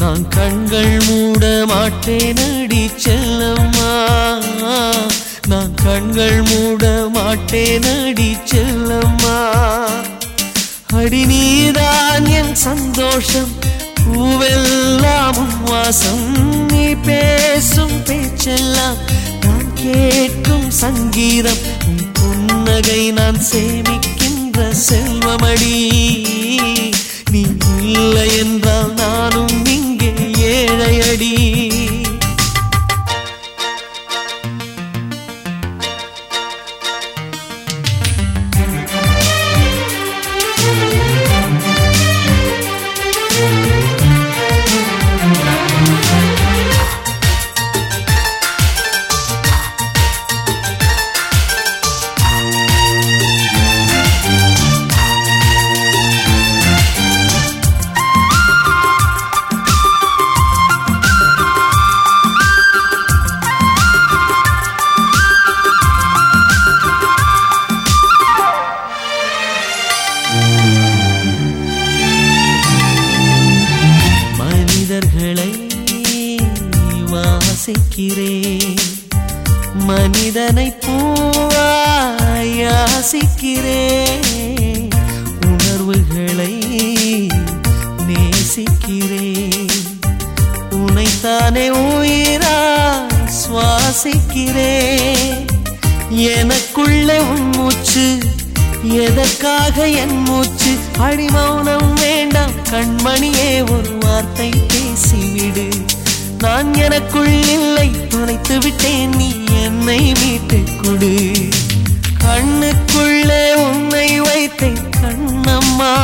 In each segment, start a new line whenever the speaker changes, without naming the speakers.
நான் கண்கள் மூட மாட்டேன் அடி செல்லம்மா. நான் கண்கள் மூட மாட்டேன் அடி செல்லம்மா. அடி நீதான் என் சந்தோஷம் பூவெல்லாம் வாசம் நீ பேசும் பேச்செல்லாம் நான் கேட்கும் சங்கீதம். புன்னகை நான் சேமிக்கின்ற செல்வமடி. நீ இல்லை என்றால் வாசிக்கிறேன் மனிதனை பூவாய் யாசிக்கிறேன் உணர்வுகளை நேசிக்கிறேன். உனைத்தானே உயிராய் சுவாசிக்கிறேன். எனக்குள்ளே உன் மூச்சு எதற்காக என் மூச்சு? அடிமௌனம் வேண்டாம் கண்மணியே ஒரு வார்த்தை பேசிவிடு. நான் எனக்குள் இல்லை. துணைத்து விட்டேன். நீ என்னை மீட்டுக் கொடு. கண்ணுக்குள்ளே உன்னை வைத்தேன். கண்ணம்மா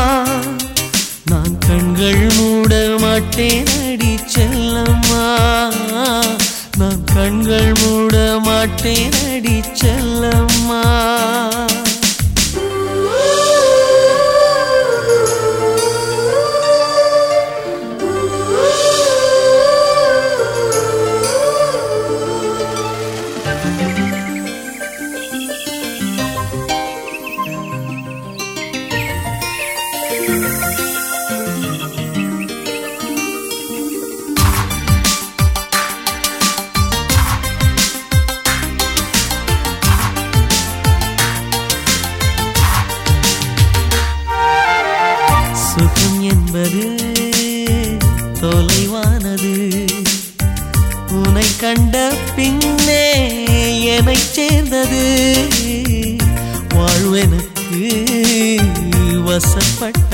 நான் கண்கள் மூட மாட்டேன். அடி செல்லம்மா நான் கண்கள் மூட மாட்டேன். அடி சுகம் என்பது தொலைவானது. உனை கண்ட பின்னே என்னை சேர்ந்தது. வாழ்வெனுக்கு வசப்பட்ட